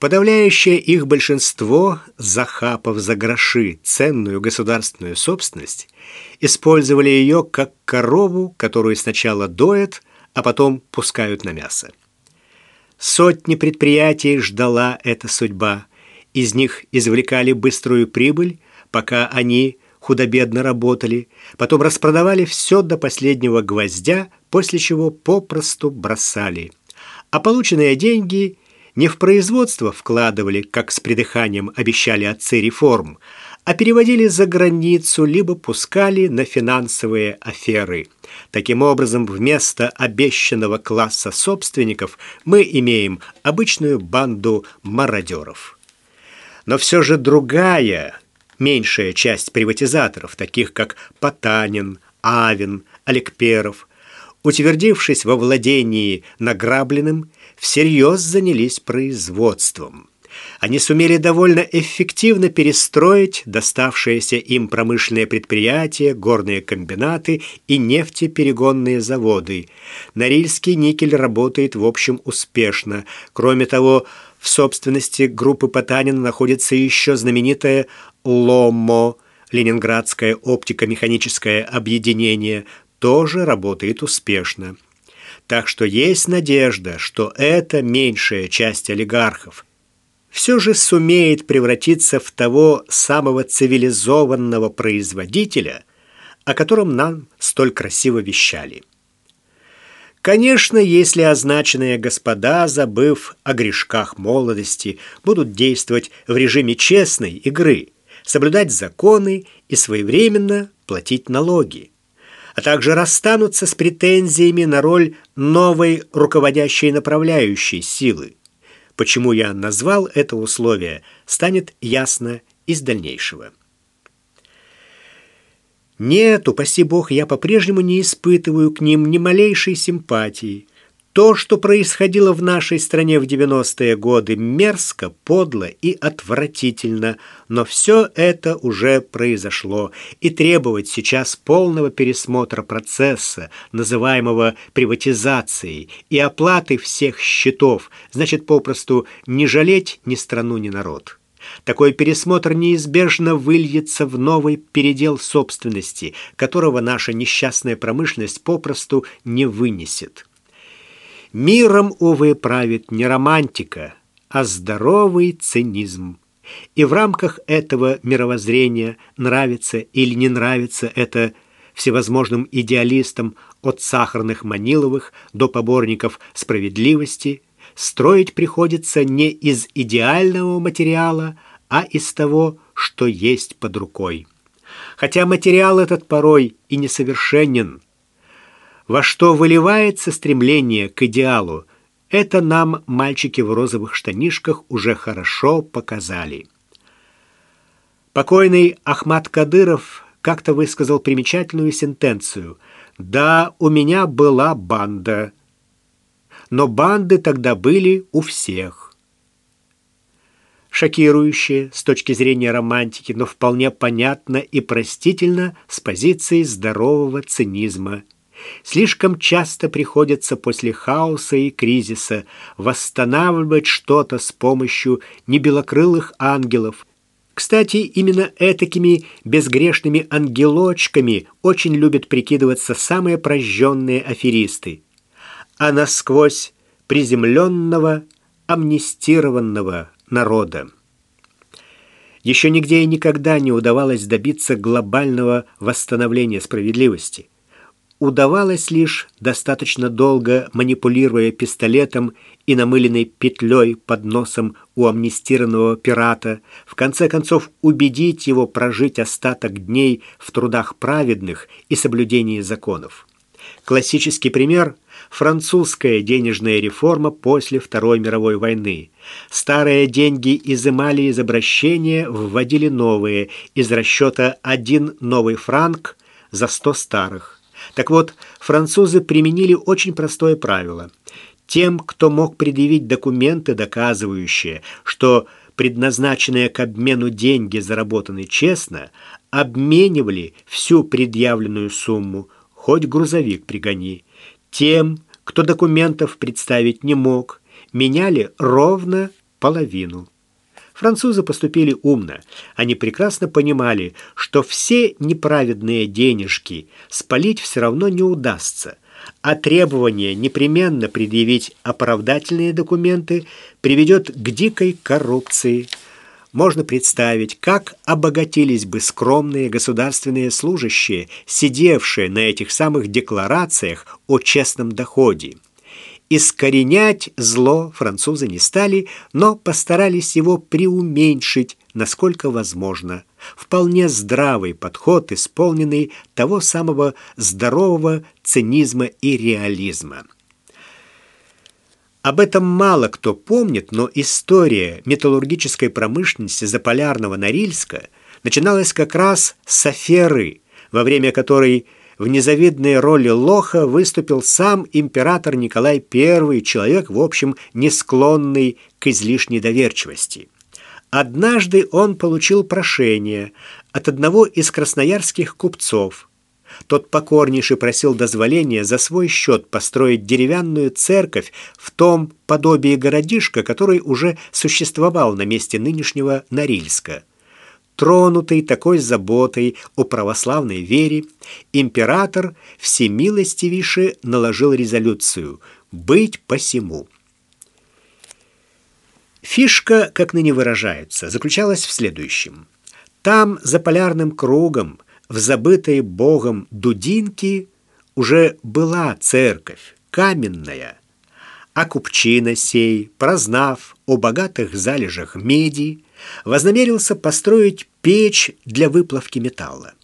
Подавляющее их большинство, захапав за гроши ценную государственную собственность, использовали ее как корову, которую сначала доят, а потом пускают на мясо. Сотни предприятий ждала эта судьба. Из них извлекали быструю прибыль, пока они худо-бедно работали, потом распродавали все до последнего гвоздя, после чего попросту бросали. А полученные деньги не в производство вкладывали, как с придыханием обещали отцы реформ, а переводили за границу, либо пускали на финансовые аферы. Таким образом, вместо обещанного класса собственников мы имеем обычную банду мародеров. Но все же другая, меньшая часть приватизаторов, таких как Потанин, Авин, Олег утвердившись во владении награбленным, всерьез занялись производством. Они сумели довольно эффективно перестроить доставшиеся им промышленные предприятия, горные комбинаты и нефтеперегонные заводы. Норильский никель работает в общем успешно. Кроме того, в собственности группы Потанина находится еще знаменитая «Ломо», Ленинградское оптико-механическое объединение, тоже работает успешно. Так что есть надежда, что эта меньшая часть олигархов все же сумеет превратиться в того самого цивилизованного производителя, о котором нам столь красиво вещали. Конечно, если означенные господа, забыв о грешках молодости, будут действовать в режиме честной игры, соблюдать законы и своевременно платить налоги а также расстанутся с претензиями на роль новой руководящей направляющей силы. Почему я назвал это условие, станет ясно из дальнейшего. Нет, упаси Бог, я по-прежнему не испытываю к ним ни малейшей симпатии. То, что происходило в нашей стране в 90-е годы, мерзко, подло и отвратительно, но все это уже произошло, и требовать сейчас полного пересмотра процесса, называемого приватизацией, и оплаты всех счетов, значит попросту не жалеть ни страну, ни народ. Такой пересмотр неизбежно выльется в новый передел собственности, которого наша несчастная промышленность попросту не вынесет. Миром, увы, правит не романтика, а здоровый цинизм. И в рамках этого мировоззрения нравится или не нравится это всевозможным идеалистам от сахарных Маниловых до поборников справедливости, строить приходится не из идеального материала, а из того, что есть под рукой. Хотя материал этот порой и несовершенен – во что выливается стремление к идеалу, это нам мальчики в розовых штанишках уже хорошо показали. Покойный Ахмад Кадыров как-то высказал примечательную сентенцию «Да, у меня была банда, но банды тогда были у всех». Шокирующее с точки зрения романтики, но вполне понятно и простительно с позиции здорового цинизма – Слишком часто приходится после хаоса и кризиса восстанавливать что-то с помощью небелокрылых ангелов. Кстати, именно этакими безгрешными ангелочками очень любят прикидываться самые прожженные аферисты. А насквозь приземленного, амнистированного народа. Еще нигде и никогда не удавалось добиться глобального восстановления справедливости удавалось лишь достаточно долго, манипулируя пистолетом и намыленной петлей под носом у амнистированного пирата, в конце концов убедить его прожить остаток дней в трудах праведных и соблюдении законов. Классический пример – французская денежная реформа после Второй мировой войны. Старые деньги изымали из обращения, вводили новые, из расчета один новый франк за сто старых. Так вот, французы применили очень простое правило. Тем, кто мог предъявить документы, доказывающие, что предназначенные к обмену деньги заработаны честно, обменивали всю предъявленную сумму, хоть грузовик пригони. Тем, кто документов представить не мог, меняли ровно половину. Французы поступили умно. Они прекрасно понимали, что все неправедные денежки спалить все равно не удастся, а требование непременно предъявить оправдательные документы приведет к дикой коррупции – можно представить, как обогатились бы скромные государственные служащие, сидевшие на этих самых декларациях о честном доходе. Искоренять зло французы не стали, но постарались его преуменьшить, насколько возможно. Вполне здравый подход, исполненный того самого здорового цинизма и реализма. Об этом мало кто помнит, но история металлургической промышленности Заполярного Норильска начиналась как раз с аферы, во время которой в незавидной роли лоха выступил сам император Николай I, человек, в общем, не склонный к излишней доверчивости. Однажды он получил прошение от одного из красноярских купцов – тот покорнейше просил дозволения за свой счет построить деревянную церковь в том подобии городишка, который уже существовал на месте нынешнего Норильска. Тронутый такой заботой о православной вере, император всемилостивейше наложил резолюцию «быть посему». Фишка, как ныне выражается, заключалась в следующем. Там, за полярным кругом, в забытой Богом Дудинке уже была церковь, каменная, а купчина сей, прознав о богатых залежах меди, вознамерился построить печь для выплавки металла.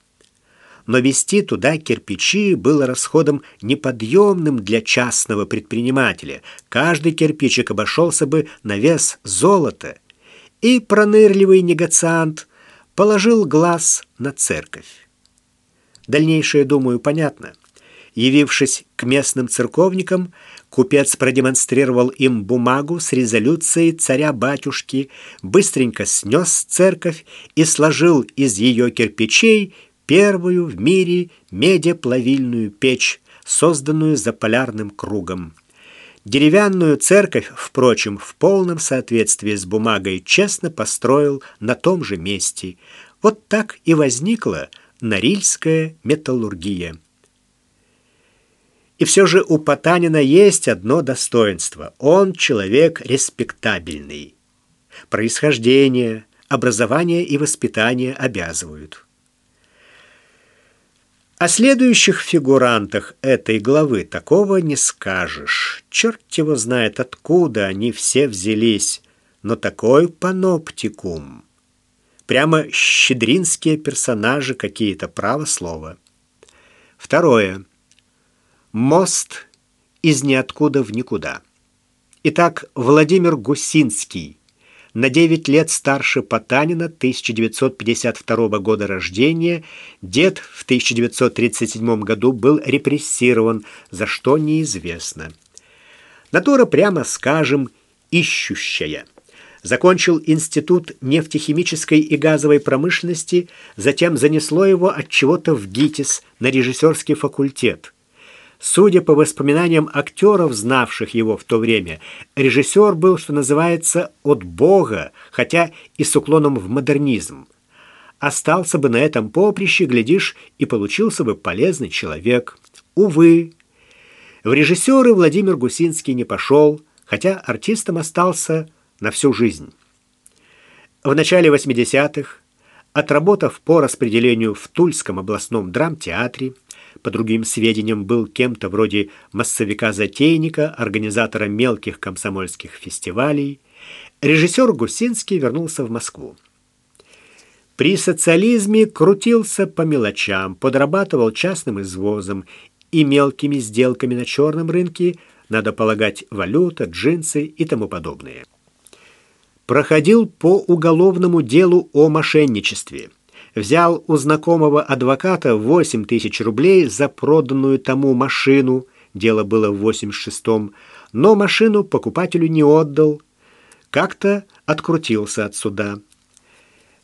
Но вести туда кирпичи было расходом неподъемным для частного предпринимателя. Каждый кирпичик обошелся бы на вес золота. И пронырливый негациант положил глаз на церковь. Дальнейшее, думаю, понятно. Явившись к местным церковникам, купец продемонстрировал им бумагу с резолюцией царя-батюшки, быстренько снес церковь и сложил из ее кирпичей первую в мире медеплавильную печь, созданную за полярным кругом. Деревянную церковь, впрочем, в полном соответствии с бумагой честно построил на том же месте. Вот так и возникла Норильская металлургия. И все же у Потанина есть одно достоинство. Он человек респектабельный. Происхождение, образование и воспитание обязывают. О следующих фигурантах этой главы такого не скажешь. Черт его знает, откуда они все взялись. Но такой паноптикум. Прямо щедринские персонажи какие-то, право слово. Второе. Мост из ниоткуда в никуда. Итак, Владимир Гусинский, на 9 лет старше Потанина, 1952 года рождения, дед в 1937 году был репрессирован, за что неизвестно. Натура, прямо скажем, ищущая – закончил Институт нефтехимической и газовой промышленности, затем занесло его от чего-то в ГИТИС на режиссерский факультет. Судя по воспоминаниям актеров, знавших его в то время, режиссер был, что называется, от Бога, хотя и с уклоном в модернизм. Остался бы на этом поприще, глядишь, и получился бы полезный человек. Увы, в режиссеры Владимир Гусинский не пошел, хотя артистом остался на всю жизнь. В начале 80-х, отработав по распределению в Тульском областном драмтеатре, по другим сведениям был кем-то вроде массовика-затейника, организатора мелких комсомольских фестивалей, режиссер Гусинский вернулся в Москву. При социализме крутился по мелочам, подрабатывал частным извозом и мелкими сделками на черном рынке, надо полагать, валюта, джинсы и тому подобное проходил по уголовному делу о мошенничестве. Взял у знакомого адвоката 8 тысяч рублей за проданную тому машину, дело было в 86-м, но машину покупателю не отдал. Как-то открутился от суда.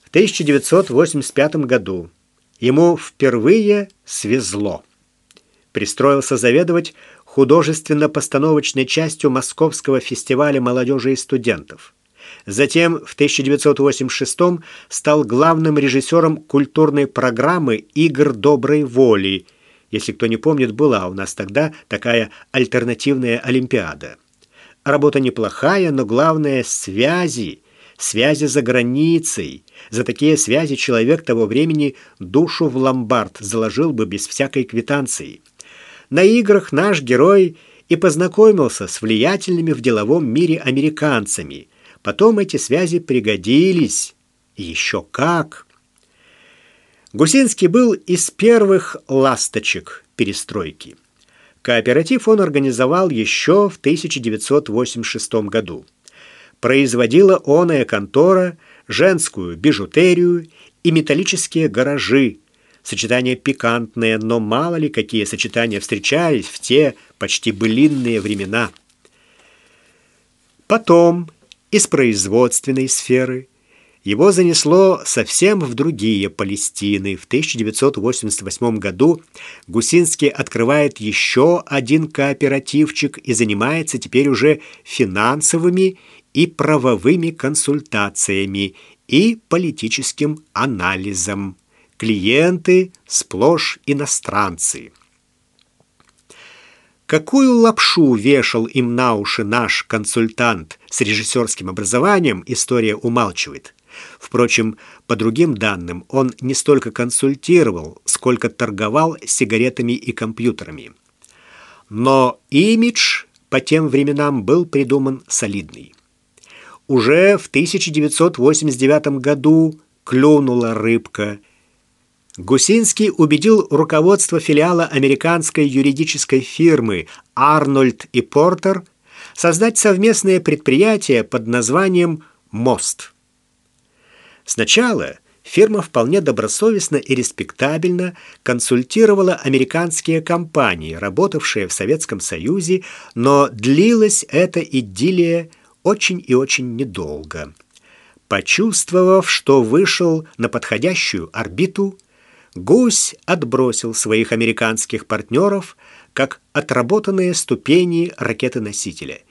В 1985 году ему впервые свезло. Пристроился заведовать художественно-постановочной частью Московского фестиваля молодежи и студентов. Затем в 1986 стал главным режиссером культурной программы «Игр доброй воли». Если кто не помнит, была у нас тогда такая альтернативная олимпиада. Работа неплохая, но главное – связи, связи за границей. За такие связи человек того времени душу в ломбард заложил бы без всякой квитанции. На играх наш герой и познакомился с влиятельными в деловом мире американцами – Потом эти связи пригодились. еще как. Гусинский был из первых ласточек перестройки. Кооператив он организовал еще в 1986 году. Производила оная контора женскую бижутерию и металлические гаражи. Сочетание пикантное, но мало ли какие сочетания встречались в те почти былинные времена. Потом из производственной сферы. Его занесло совсем в другие Палестины. В 1988 году Гусинский открывает еще один кооперативчик и занимается теперь уже финансовыми и правовыми консультациями и политическим анализом. Клиенты сплошь иностранцы. Какую лапшу вешал им на уши наш консультант с режиссерским образованием, история умалчивает. Впрочем, по другим данным, он не столько консультировал, сколько торговал сигаретами и компьютерами. Но имидж по тем временам был придуман солидный. Уже в 1989 году клюнула рыбка – Гусинский убедил руководство филиала американской юридической фирмы «Арнольд и Портер» создать совместное предприятие под названием «Мост». Сначала фирма вполне добросовестно и респектабельно консультировала американские компании, работавшие в Советском Союзе, но длилась эта идиллия очень и очень недолго. Почувствовав, что вышел на подходящую орбиту, Гусь отбросил своих американских партнеров как отработанные ступени ракеты-носителя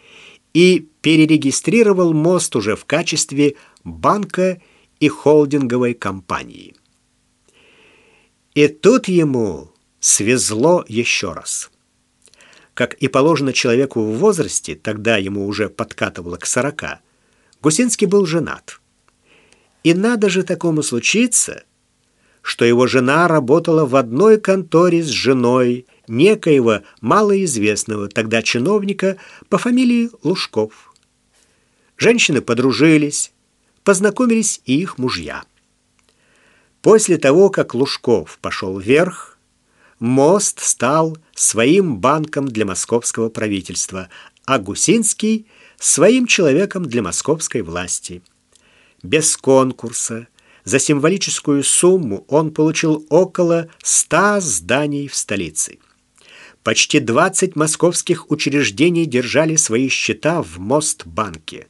и перерегистрировал мост уже в качестве банка и холдинговой компании. И тут ему свезло еще раз. Как и положено человеку в возрасте, тогда ему уже подкатывало к сорока, Гусинский был женат. И надо же такому случиться – что его жена работала в одной конторе с женой некоего малоизвестного тогда чиновника по фамилии Лужков. Женщины подружились, познакомились и их мужья. После того, как Лужков пошел вверх, мост стал своим банком для московского правительства, а Гусинский – своим человеком для московской власти. Без конкурса, за символическую сумму он получил около 100 зданий в столице. Почти 20 московских учреждений держали свои счета в Мостбанке.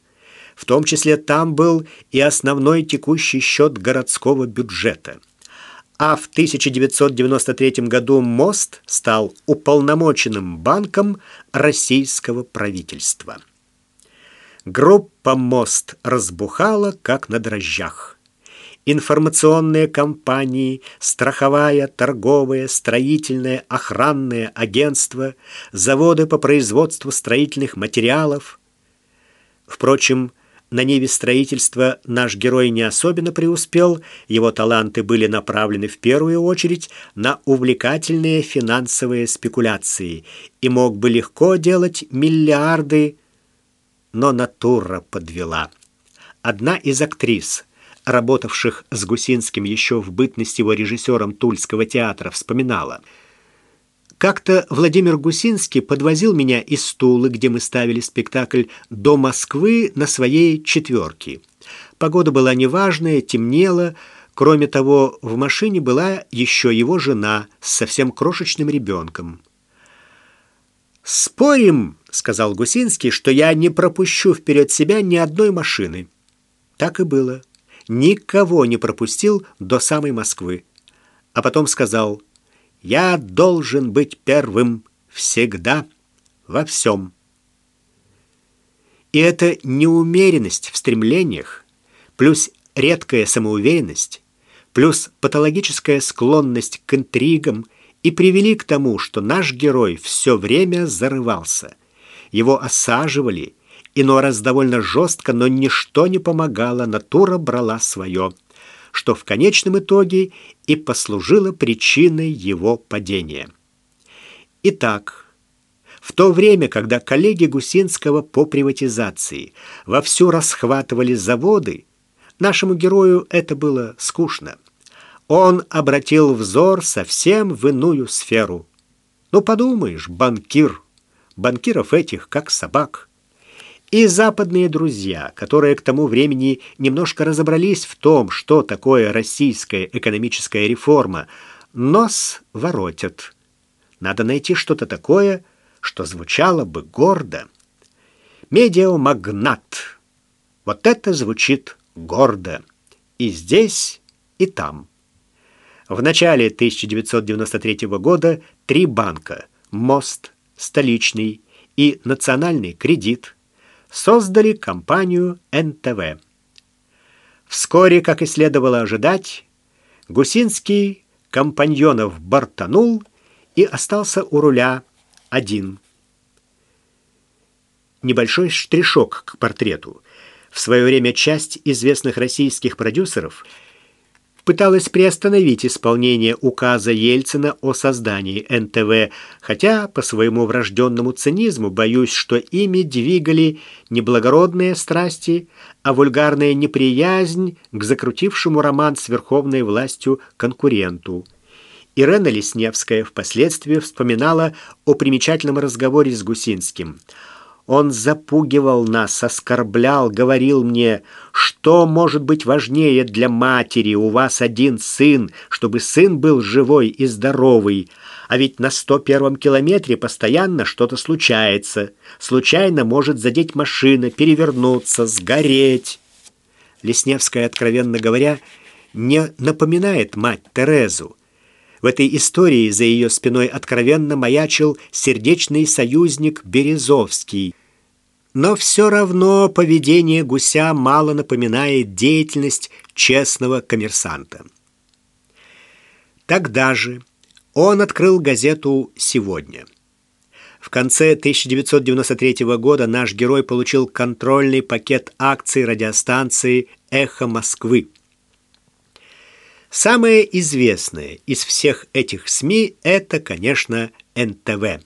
В том числе там был и основной текущий счет городского бюджета. А в 1993 году Мост стал уполномоченным банком российского правительства. Группа «Мост» разбухала, как на дрожжах информационные компании, страховая, торговая, строительное, охранное агентство, заводы по производству строительных материалов. Впрочем, на ниве строительства наш герой не особенно преуспел, его таланты были направлены в первую очередь на увлекательные финансовые спекуляции и мог бы легко делать миллиарды, но натура подвела. Одна из актрис – работавших с Гусинским еще в бытность его режиссером Тульского театра, вспоминала. Как-то Владимир Гусинский подвозил меня из Тулы, где мы ставили спектакль, до Москвы на своей четверке. Погода была неважная, темнело. Кроме того, в машине была еще его жена с совсем крошечным ребенком. «Спорим, — сказал Гусинский, — что я не пропущу вперед себя ни одной машины». Так и было никого не пропустил до самой Москвы. А потом сказал, «Я должен быть первым всегда во всем». И эта неумеренность в стремлениях, плюс редкая самоуверенность, плюс патологическая склонность к интригам и привели к тому, что наш герой все время зарывался. Его осаживали, иной раз довольно жестко, но ничто не помогало, натура брала свое, что в конечном итоге и послужило причиной его падения. Итак, в то время, когда коллеги Гусинского по приватизации вовсю расхватывали заводы, нашему герою это было скучно. Он обратил взор совсем в иную сферу. Ну, подумаешь, банкир. Банкиров этих, как собак. И западные друзья, которые к тому времени немножко разобрались в том, что такое российская экономическая реформа, нос воротят. Надо найти что-то такое, что звучало бы гордо. Медиамагнат. Вот это звучит гордо. И здесь, и там. В начале 1993 года три банка «Мост», «Столичный» и «Национальный кредит» создали компанию НТВ. Вскоре, как и следовало ожидать, Гусинский компаньонов бортанул и остался у руля один. Небольшой штришок к портрету. В свое время часть известных российских продюсеров пыталась приостановить исполнение указа Ельцина о создании НТВ, хотя по своему врожденному цинизму боюсь, что ими двигали не благородные страсти, а вульгарная неприязнь к закрутившему роман с верховной властью конкуренту. Ирена Лесневская впоследствии вспоминала о примечательном разговоре с Гусинским. Он запугивал нас, оскорблял, говорил мне, что может быть важнее для матери, у вас один сын, чтобы сын был живой и здоровый, а ведь на 101-м километре постоянно что-то случается. Случайно может задеть машина, перевернуться, сгореть. Лесневская, откровенно говоря, не напоминает мать Терезу. В этой истории за ее спиной откровенно маячил сердечный союзник Березовский. Но все равно поведение гуся мало напоминает деятельность честного коммерсанта. Тогда же он открыл газету «Сегодня». В конце 1993 года наш герой получил контрольный пакет акций радиостанции «Эхо Москвы». Самое известное из всех этих СМИ – это, конечно, НТВ.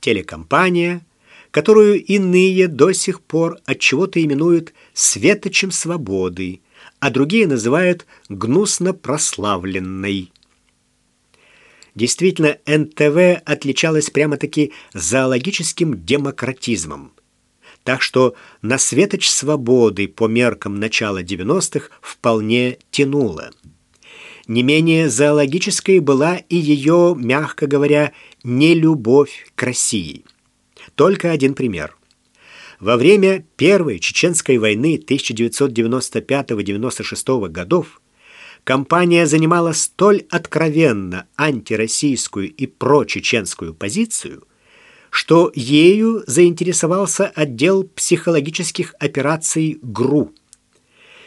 Телекомпания, которую иные до сих пор от чего-то именуют «светочем свободы», а другие называют «гнусно прославленной». Действительно, НТВ отличалась прямо-таки зоологическим демократизмом. Так что на светоч свободы по меркам начала 90-х вполне тянуло. Не менее зоологической была и ее, мягко говоря, нелюбовь к России. Только один пример. Во время Первой Чеченской войны 1995-96 годов компания занимала столь откровенно антироссийскую и прочеченскую позицию, что ею заинтересовался отдел психологических операций ГРУ.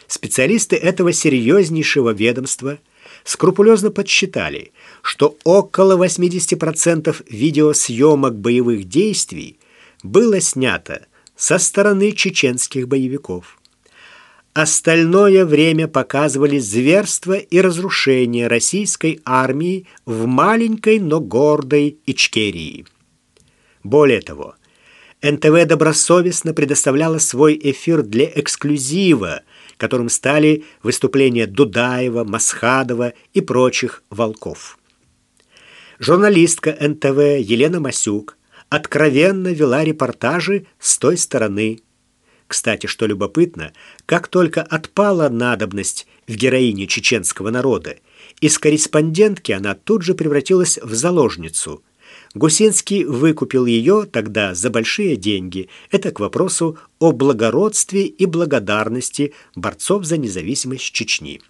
Специалисты этого серьезнейшего ведомства – скрупулезно подсчитали, что около 80% видеосъемок боевых действий было снято со стороны чеченских боевиков. Остальное время показывали зверства и разрушения российской армии в маленькой, но гордой Ичкерии. Более того, НТВ добросовестно предоставляла свой эфир для эксклюзива – которым стали выступления Дудаева, Масхадова и прочих волков. Журналистка НТВ Елена Масюк откровенно вела репортажи с той стороны. Кстати, что любопытно, как только отпала надобность в героине чеченского народа, из корреспондентки она тут же превратилась в заложницу – Гусинский выкупил ее тогда за большие деньги. Это к вопросу о благородстве и благодарности борцов за независимость Чечни.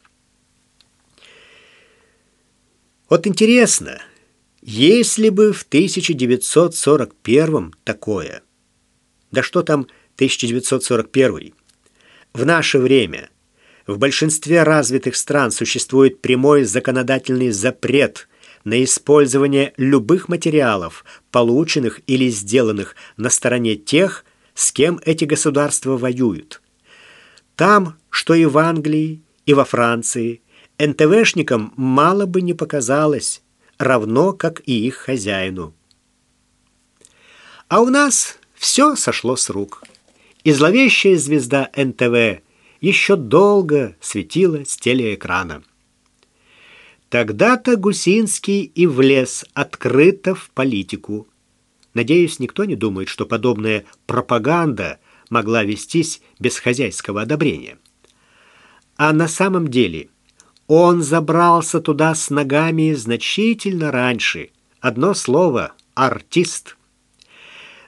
Вот интересно, если бы в 1941 такое, да что там 1941. В наше время в большинстве развитых стран существует прямой законодательный запрет на использование любых материалов, полученных или сделанных на стороне тех, с кем эти государства воюют. Там, что и в Англии, и во Франции, НТВшникам мало бы не показалось, равно как и их хозяину. А у нас все сошло с рук. И зловещая звезда НТВ еще долго светила с телеэкрана. Тогда-то Гусинский и влез открыто в политику. Надеюсь, никто не думает, что подобная пропаганда могла вестись без хозяйского одобрения. А на самом деле он забрался туда с ногами значительно раньше. Одно слово – артист.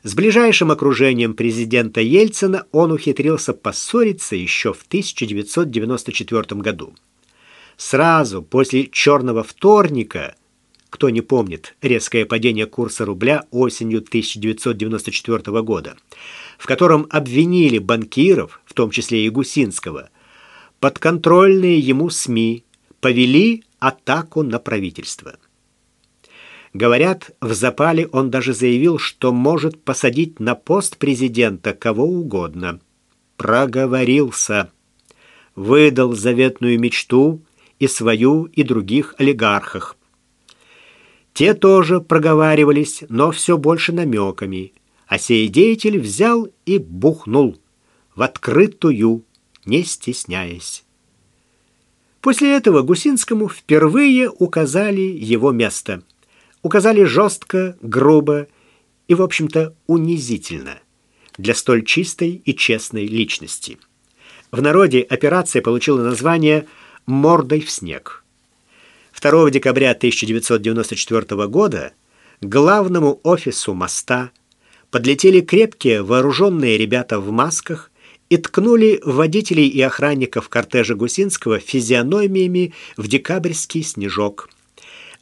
С ближайшим окружением президента Ельцина он ухитрился поссориться еще в 1994 году. Сразу после «Черного вторника» кто не помнит резкое падение курса рубля осенью 1994 года, в котором обвинили банкиров, в том числе и Гусинского, подконтрольные ему СМИ повели атаку на правительство. Говорят, в запале он даже заявил, что может посадить на пост президента кого угодно. Проговорился. Выдал заветную мечту и свою, и других олигархах. Те тоже проговаривались, но все больше намеками. А сей деятель взял и бухнул в открытую, не стесняясь. После этого Гусинскому впервые указали его место – указали жестко, грубо и, в общем-то, унизительно для столь чистой и честной личности. В народе операция получила название «Мордой в снег». 2 декабря 1994 года к главному офису моста подлетели крепкие вооруженные ребята в масках и ткнули водителей и охранников кортежа Гусинского физиономиями в декабрьский снежок.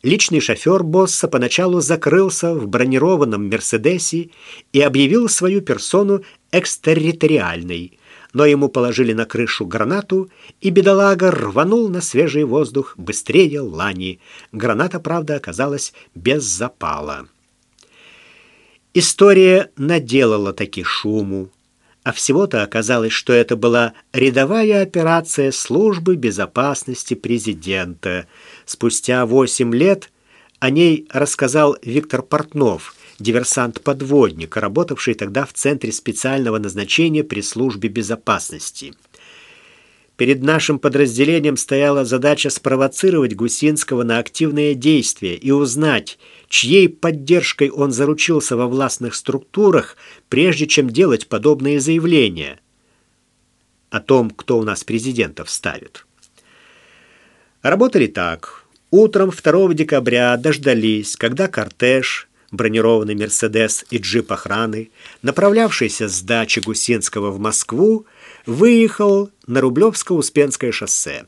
Личный шофер босса поначалу закрылся в бронированном «Мерседесе» и объявил свою персону экстерриториальной, но ему положили на крышу гранату, и бедолага рванул на свежий воздух быстрее лани. Граната, правда, оказалась без запала. История наделала таки шуму, а всего-то оказалось, что это была рядовая операция службы безопасности президента – Спустя восемь лет о ней рассказал Виктор Портнов, диверсант-подводник, работавший тогда в Центре специального назначения при службе безопасности. Перед нашим подразделением стояла задача спровоцировать Гусинского на активные действия и узнать, чьей поддержкой он заручился во властных структурах, прежде чем делать подобные заявления о том, кто у нас президентов ставит. Работали так. Утром 2 декабря дождались, когда кортеж, бронированный «Мерседес» и джип охраны, направлявшийся с дачи Гусинского в Москву, выехал на Рублевско-Успенское шоссе.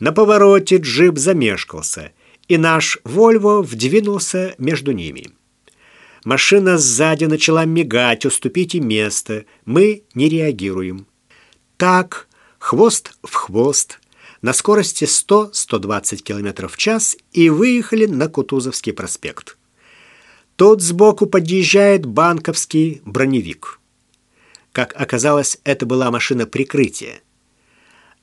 На повороте джип замешкался, и наш «Вольво» вдвинулся между ними. Машина сзади начала мигать, уступите место, мы не реагируем. Так, хвост в хвост, на скорости 100-120 км в час и выехали на Кутузовский проспект. Тут сбоку подъезжает банковский броневик. Как оказалось, это была машина прикрытия.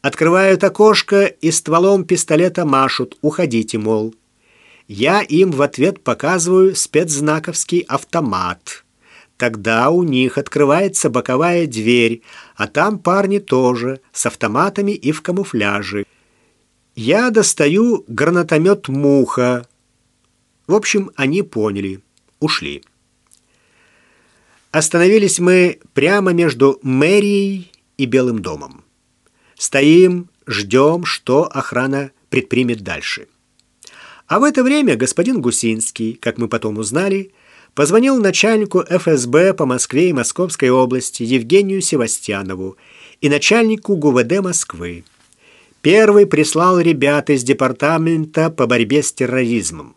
Открывают окошко и стволом пистолета машут «Уходите, мол». Я им в ответ показываю спецзнаковский автомат – Тогда у них открывается боковая дверь, а там парни тоже, с автоматами и в камуфляже. Я достаю гранатомет «Муха». В общем, они поняли. Ушли. Остановились мы прямо между мэрией и Белым домом. Стоим, ждем, что охрана предпримет дальше. А в это время господин Гусинский, как мы потом узнали, позвонил начальнику ФСБ по Москве и Московской области Евгению Севастьянову и начальнику ГУВД Москвы. Первый прислал ребят из департамента по борьбе с терроризмом.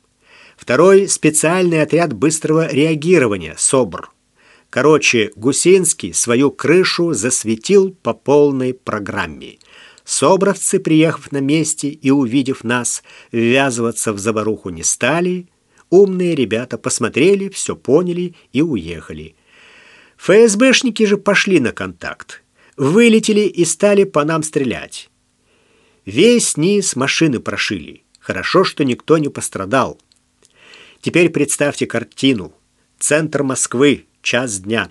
Второй – специальный отряд быстрого реагирования, СОБР. Короче, Гусинский свою крышу засветил по полной программе. Собровцы, приехав на месте и увидев нас, ввязываться в заваруху не стали. Умные ребята посмотрели, все поняли и уехали. ФСБшники же пошли на контакт. Вылетели и стали по нам стрелять. Весь низ машины прошили. Хорошо, что никто не пострадал. Теперь представьте картину. Центр Москвы, час дня.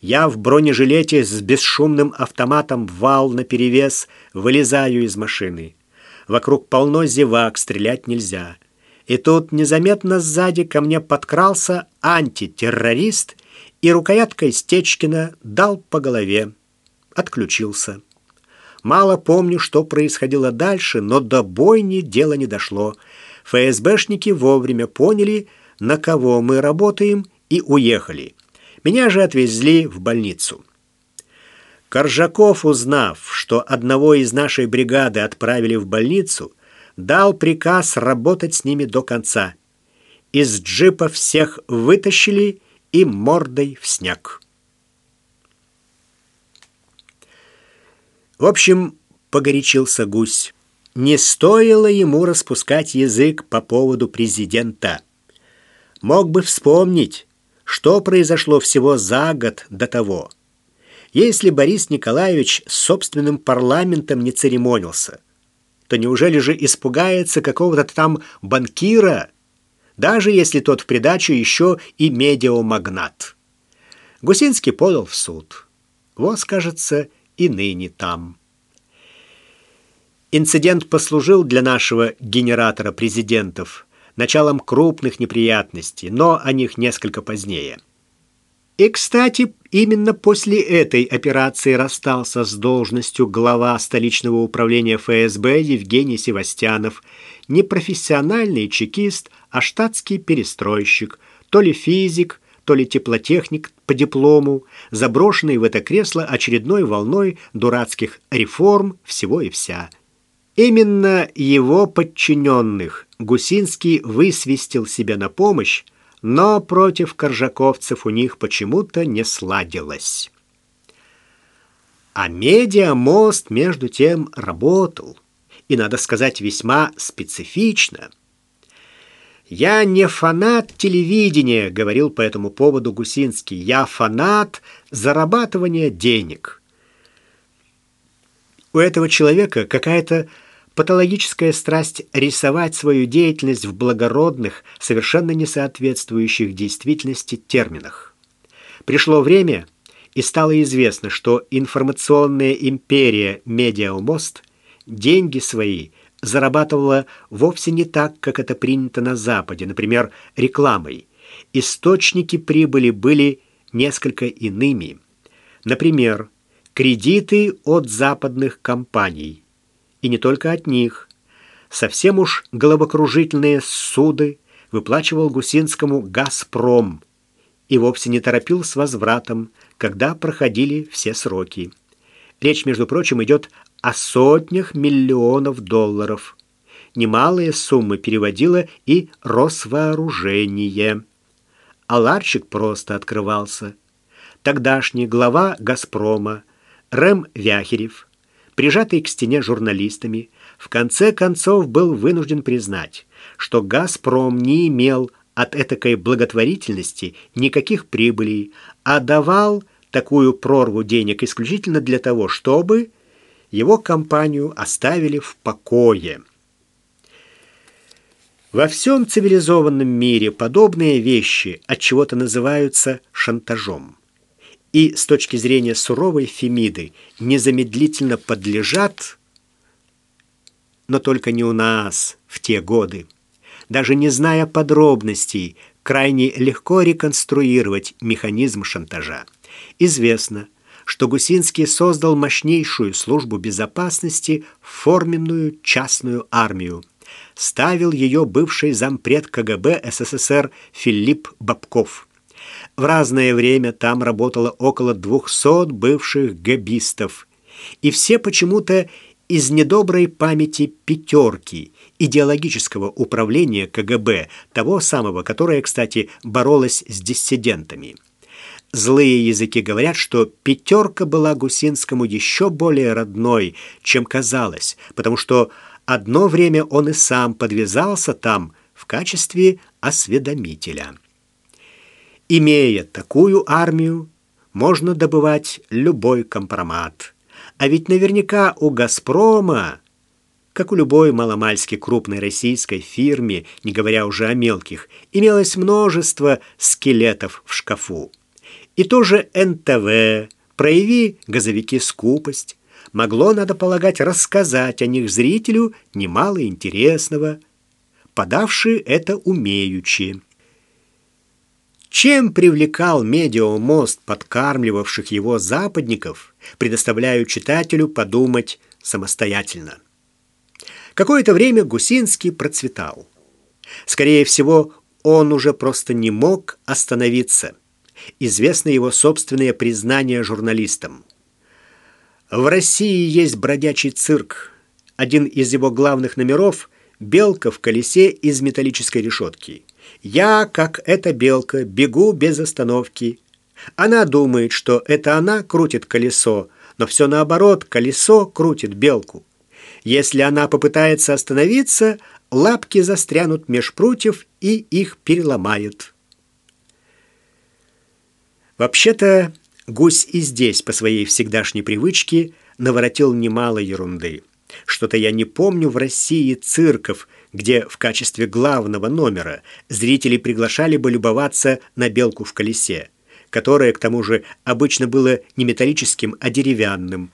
Я в бронежилете с бесшумным автоматом вал наперевес вылезаю из машины. Вокруг полно зевак, стрелять нельзя. И тут незаметно сзади ко мне подкрался антитеррорист и рукояткой Стечкина дал по голове. Отключился. Мало помню, что происходило дальше, но до бойни дело не дошло. ФСБшники вовремя поняли, на кого мы работаем, и уехали. Меня же отвезли в больницу. Коржаков, узнав, что одного из нашей бригады отправили в больницу, дал приказ работать с ними до конца. Из джипа всех вытащили и мордой в снег. В общем, погорячился гусь. Не стоило ему распускать язык по поводу президента. Мог бы вспомнить, что произошло всего за год до того. Если Борис Николаевич с собственным парламентом не церемонился, то неужели же испугается какого-то там банкира, даже если тот в придачу еще и медиамагнат? Гусинский подал в суд. Вот, кажется, и ныне там. Инцидент послужил для нашего генератора президентов началом крупных неприятностей, но о них несколько позднее. И, кстати, именно после этой операции расстался с должностью глава столичного управления ФСБ Евгений Севастьянов, не профессиональный чекист, а штатский перестройщик, то ли физик, то ли теплотехник по диплому, заброшенный в это кресло очередной волной дурацких реформ всего и вся – Именно его подчиненных Гусинский высвистил себе на помощь, но против коржаковцев у них почему-то не сладилось. А медиамост, между тем, работал, и, надо сказать, весьма специфично. «Я не фанат телевидения», — говорил по этому поводу Гусинский, «я фанат зарабатывания денег». У этого человека какая-то патологическая страсть рисовать свою деятельность в благородных, совершенно не соответствующих действительности терминах. Пришло время, и стало известно, что информационная империя «Медиамост» деньги свои зарабатывала вовсе не так, как это принято на Западе, например, рекламой. Источники прибыли были несколько иными. Например, кредиты от западных компаний. И не только от них. Совсем уж головокружительные суды выплачивал Гусинскому «Газпром» и вовсе не торопил с возвратом, когда проходили все сроки. Речь, между прочим, идет о сотнях миллионов долларов. Немалые суммы переводило и Росвооружение. А ларчик просто открывался. Тогдашний глава «Газпрома» Рэм Вяхерев, прижатый к стене журналистами, в конце концов был вынужден признать, что «Газпром» не имел от этакой благотворительности никаких прибылей, а давал такую прорву денег исключительно для того, чтобы его компанию оставили в покое. Во всем цивилизованном мире подобные вещи от чего-то называются шантажом и с точки зрения суровой Фемиды незамедлительно подлежат, но только не у нас в те годы. Даже не зная подробностей, крайне легко реконструировать механизм шантажа. Известно, что Гусинский создал мощнейшую службу безопасности, форменную частную армию. Ставил ее бывший зампред КГБ СССР Филипп Бабков – в разное время там работало около 200 бывших габистов, и все почему-то из недоброй памяти пятерки идеологического управления КГБ, того самого, которое, кстати, боролось с диссидентами. Злые языки говорят, что пятерка была Гусинскому еще более родной, чем казалось, потому что одно время он и сам подвязался там в качестве осведомителя. Имея такую армию, можно добывать любой компромат. А ведь наверняка у «Газпрома», как у любой маломальски крупной российской фирме, не говоря уже о мелких, имелось множество скелетов в шкафу. И тоже НТВ, прояви газовики скупость, могло, надо полагать, рассказать о них зрителю немало интересного, подавши это умеючи. Чем привлекал медиамост подкармливавших его западников, предоставляю читателю подумать самостоятельно. Какое-то время Гусинский процветал. Скорее всего, он уже просто не мог остановиться. Известно его собственное признание журналистам. В России есть бродячий цирк. Один из его главных номеров – белка в колесе из металлической решетки – я, как эта белка, бегу без остановки. Она думает, что это она крутит колесо, но все наоборот, колесо крутит белку. Если она попытается остановиться, лапки застрянут меж прутьев и их переломают. Вообще-то, гусь и здесь по своей всегдашней привычке наворотил немало ерунды. Что-то я не помню в России цирков, где в качестве главного номера зрители приглашали бы любоваться на белку в колесе, которое, к тому же, обычно было не металлическим, а деревянным.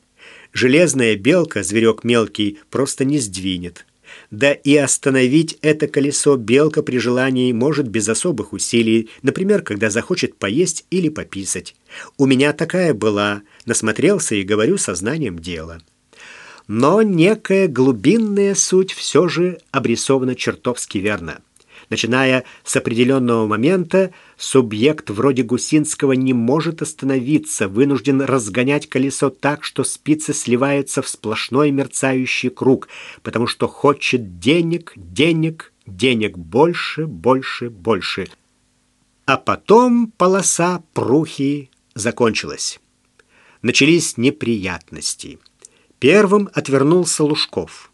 Железная белка, зверек мелкий, просто не сдвинет. Да и остановить это колесо белка при желании может без особых усилий, например, когда захочет поесть или пописать. У меня такая была, насмотрелся и говорю сознанием дела но некая глубинная суть все же обрисована чертовски верно. Начиная с определенного момента, субъект вроде Гусинского не может остановиться, вынужден разгонять колесо так, что спицы сливаются в сплошной мерцающий круг, потому что хочет денег, денег, денег больше, больше, больше. А потом полоса прухи закончилась. Начались неприятности. Первым отвернулся Лужков.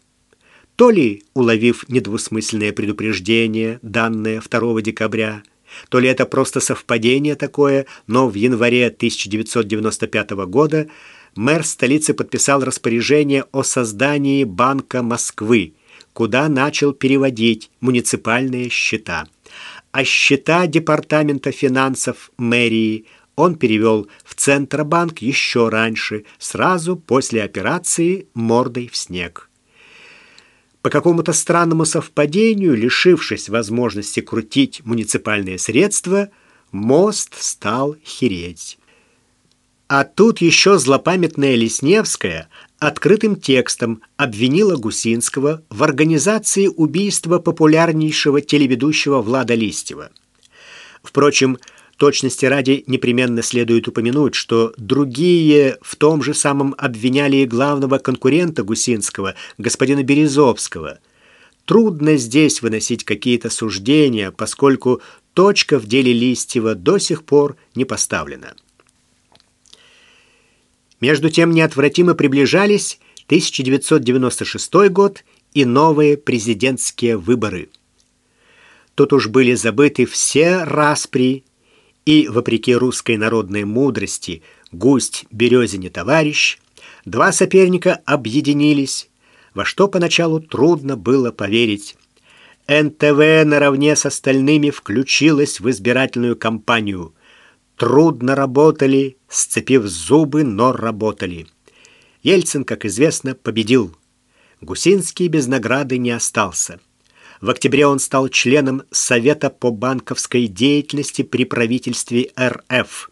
То ли уловив недвусмысленное предупреждение, данное 2 декабря, то ли это просто совпадение такое, но в январе 1995 года мэр столицы подписал распоряжение о создании Банка Москвы, куда начал переводить муниципальные счета. А счета Департамента финансов мэрии он перевел в Центробанк еще раньше, сразу после операции «Мордой в снег». По какому-то странному совпадению, лишившись возможности крутить муниципальные средства, мост стал хереть. А тут еще злопамятная Лесневская открытым текстом обвинила Гусинского в организации убийства популярнейшего телеведущего Влада Листьева. Впрочем, Точности ради непременно следует упомянуть, что другие в том же самом обвиняли и главного конкурента Гусинского, господина Березовского. Трудно здесь выносить какие-то суждения, поскольку точка в деле Листьева до сих пор не поставлена. Между тем неотвратимо приближались 1996 год и новые президентские выборы. Тут уж были забыты все распри и, вопреки русской народной мудрости, густь березине товарищ, два соперника объединились, во что поначалу трудно было поверить. НТВ наравне с остальными включилась в избирательную кампанию. Трудно работали, сцепив зубы, но работали. Ельцин, как известно, победил. Гусинский без награды не остался. В октябре он стал членом Совета по банковской деятельности при правительстве РФ.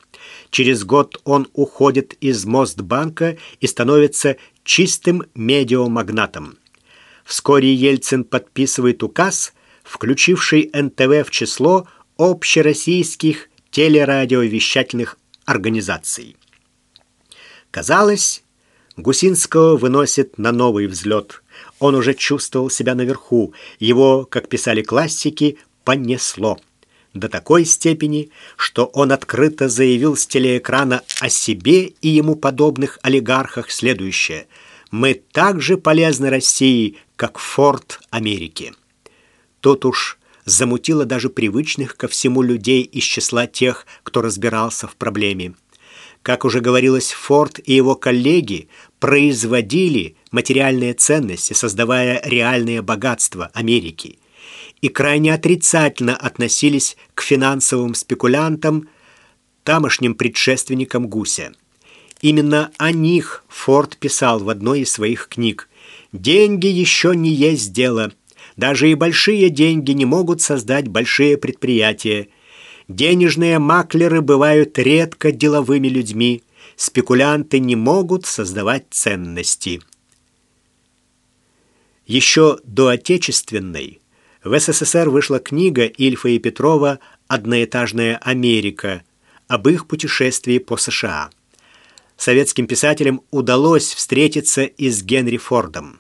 Через год он уходит из Мостбанка и становится чистым медиамагнатом. Вскоре Ельцин подписывает указ, включивший НТВ в число общероссийских телерадиовещательных организаций. Казалось, Гусинского выносит на новый взлет – он уже чувствовал себя наверху. Его, как писали классики, понесло. до такой степени, что он открыто заявил с телеэкрана о себе и ему подобных олигархах следующее – мы так же полезны России, как Форд Америки. Тот уж замутило даже привычных ко всему людей из числа тех, кто разбирался в проблеме. Как уже говорилось, Форд и его коллеги производили материальные ценности, создавая реальное богатство Америки, и крайне отрицательно относились к финансовым спекулянтам, тамошним предшественникам Гуся. Именно о них Форд писал в одной из своих книг. «Деньги еще не есть дело. Даже и большие деньги не могут создать большие предприятия. Денежные маклеры бывают редко деловыми людьми. Спекулянты не могут создавать ценности». Еще до отечественной в СССР вышла книга Ильфа и Петрова «Одноэтажная Америка» об их путешествии по США советским писателям удалось встретиться и с Генри Фордом.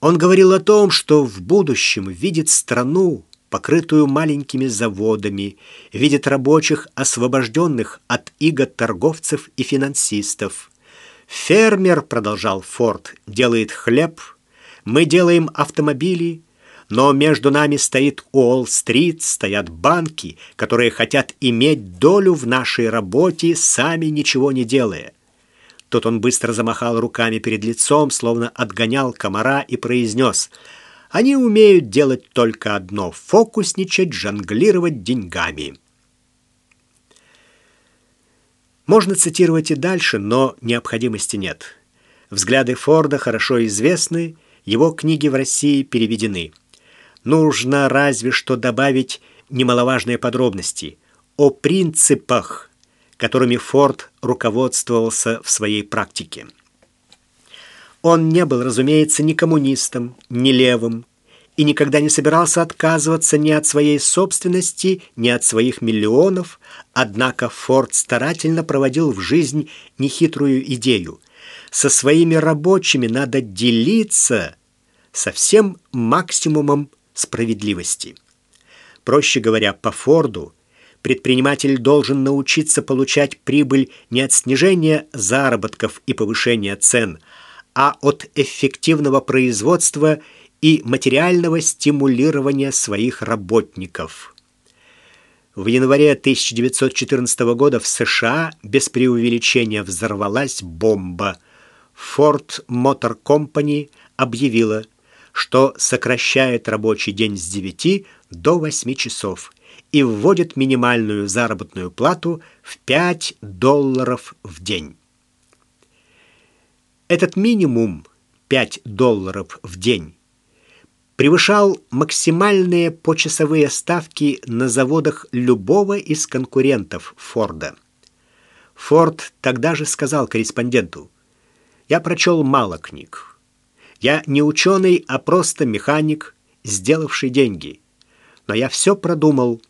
Он говорил о том, что в будущем видит страну, покрытую маленькими заводами, видит рабочих, освобожденных от иго торговцев и финансистов. «Фермер», — продолжал Форд, — «делает хлеб, мы делаем автомобили, но между нами стоит Уолл-стрит, стоят банки, которые хотят иметь долю в нашей работе, сами ничего не делая. Тут он быстро замахал руками перед лицом, словно отгонял комара и произнес «Они умеют делать только одно — фокусничать, жонглировать деньгами». Можно цитировать и дальше, но необходимости нет. Взгляды Форда хорошо известны, его книги в России переведены – Нужно разве что добавить немаловажные подробности о принципах, которыми Форд руководствовался в своей практике. Он не был, разумеется, ни коммунистом, ни левым, и никогда не собирался отказываться ни от своей собственности, ни от своих миллионов, однако Форд старательно проводил в жизнь нехитрую идею. Со своими рабочими надо делиться со всем максимумом справедливости. Проще говоря, по Форду предприниматель должен научиться получать прибыль не от снижения заработков и повышения цен, а от эффективного производства и материального стимулирования своих работников. В январе 1914 года в США без преувеличения взорвалась бомба. Ford Motor Company объявила, что сокращает рабочий день с 9 до 8 часов и вводит минимальную заработную плату в 5 долларов в день. Этот минимум 5 долларов в день превышал максимальные почасовые ставки на заводах любого из конкурентов Форда. Форд тогда же сказал корреспонденту, «Я прочел мало книг, я не ученый, а просто механик, сделавший деньги. Но я все продумал.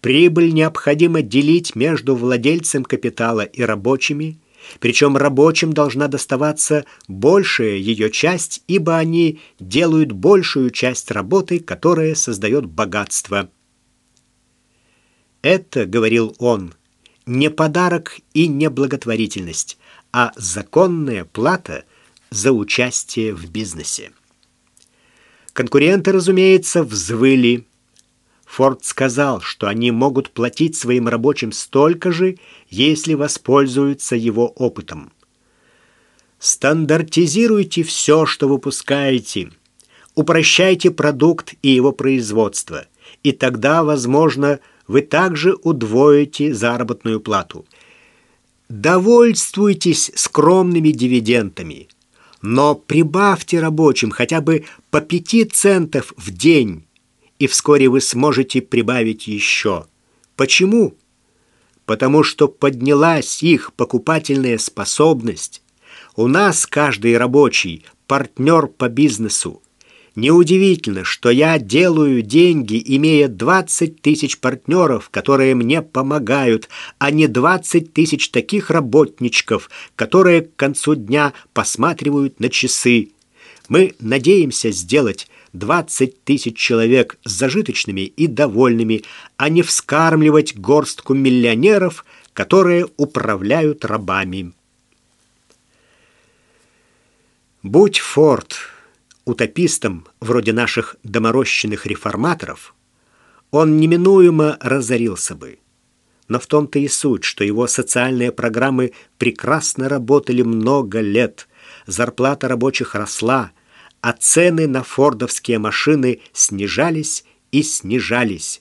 Прибыль необходимо делить между владельцем капитала и рабочими, причем рабочим должна доставаться большая ее часть, ибо они делают большую часть работы, которая создает богатство. Это, говорил он, не подарок и не благотворительность, а законная плата – за участие в бизнесе. Конкуренты, разумеется, взвыли. Форд сказал, что они могут платить своим рабочим столько же, если воспользуются его опытом. Стандартизируйте все, что выпускаете. Упрощайте продукт и его производство, и тогда, возможно, вы также удвоите заработную плату. Довольствуйтесь скромными дивидендами – но прибавьте рабочим хотя бы по пяти центов в день, и вскоре вы сможете прибавить еще. Почему? Потому что поднялась их покупательная способность. У нас каждый рабочий – партнер по бизнесу. Неудивительно, что я делаю деньги, имея 20 тысяч партнеров, которые мне помогают, а не 20 тысяч таких работничков, которые к концу дня посматривают на часы. Мы надеемся сделать 20 тысяч человек зажиточными и довольными, а не вскармливать горстку миллионеров, которые управляют рабами. Будь Форд утопистом вроде наших доморощенных реформаторов, он неминуемо разорился бы. Но в том-то и суть, что его социальные программы прекрасно работали много лет, зарплата рабочих росла, а цены на фордовские машины снижались и снижались.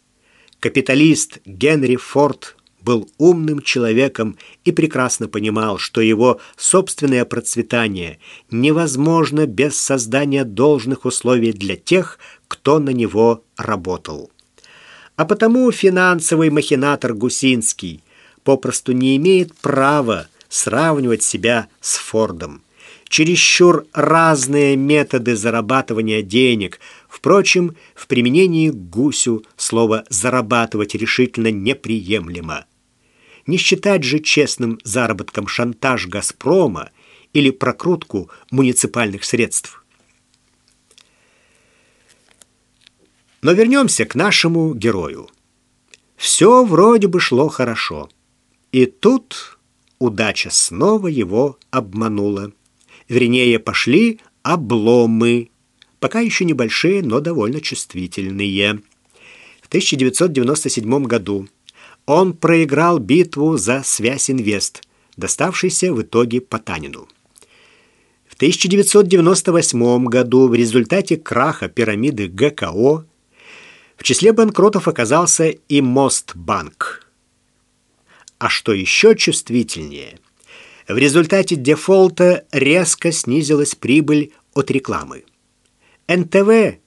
Капиталист Генри Форд был умным человеком и прекрасно понимал, что его собственное процветание невозможно без создания должных условий для тех, кто на него работал. А потому финансовый махинатор Гусинский попросту не имеет права сравнивать себя с Фордом. Чересчур разные методы зарабатывания денег. Впрочем, в применении к гусю слово «зарабатывать» решительно неприемлемо. Не считать же честным заработком шантаж «Газпрома» или прокрутку муниципальных средств. Но вернемся к нашему герою. Все вроде бы шло хорошо. И тут удача снова его обманула. Вернее, пошли обломы, пока еще небольшие, но довольно чувствительные. В 1997 году он проиграл битву за связь инвест, доставшийся в итоге Потанину. В 1998 году в результате краха пирамиды ГКО в числе банкротов оказался и Мостбанк. А что еще чувствительнее, в результате дефолта резко снизилась прибыль от рекламы. НТВ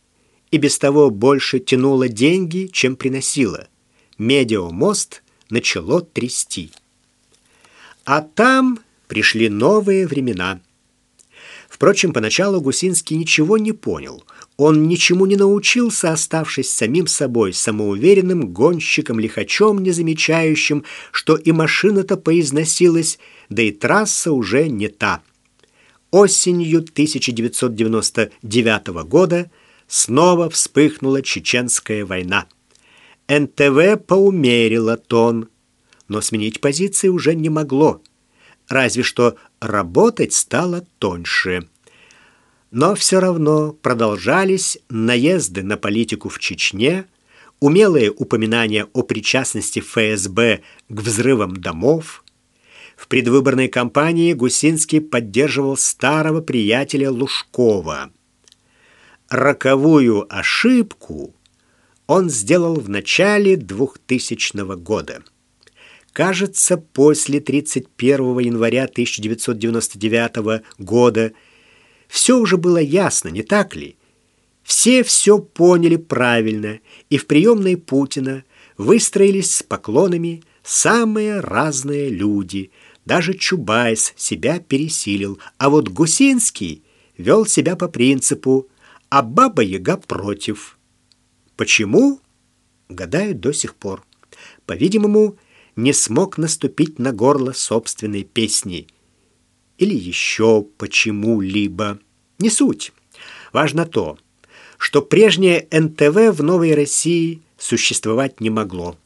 и без того больше тянуло деньги, чем приносило – Медиомост начало трясти. А там пришли новые времена. Впрочем, поначалу Гусинский ничего не понял. Он ничему не научился, оставшись самим собой, самоуверенным гонщиком-лихачом, не замечающим, что и машина-то поизносилась, да и трасса уже не та. Осенью 1999 года снова вспыхнула Чеченская война. НТВ поумерило тон, но сменить позиции уже не могло. Разве что работать стало тоньше. Но все равно продолжались наезды на политику в Чечне, умелые упоминания о причастности ФСБ к взрывам домов. В предвыборной кампании Гусинский поддерживал старого приятеля Лужкова. Роковую ошибку он сделал в начале 2000 года. Кажется, после 31 января 1999 года все уже было ясно, не так ли? Все все поняли правильно, и в приемной Путина выстроились с поклонами самые разные люди. Даже Чубайс себя пересилил, а вот Гусинский вел себя по принципу «а Баба-Яга против». Почему? Гадают до сих пор. По-видимому, не смог наступить на горло собственной песни. Или еще почему-либо. Не суть. Важно то, что прежнее НТВ в Новой России существовать не могло.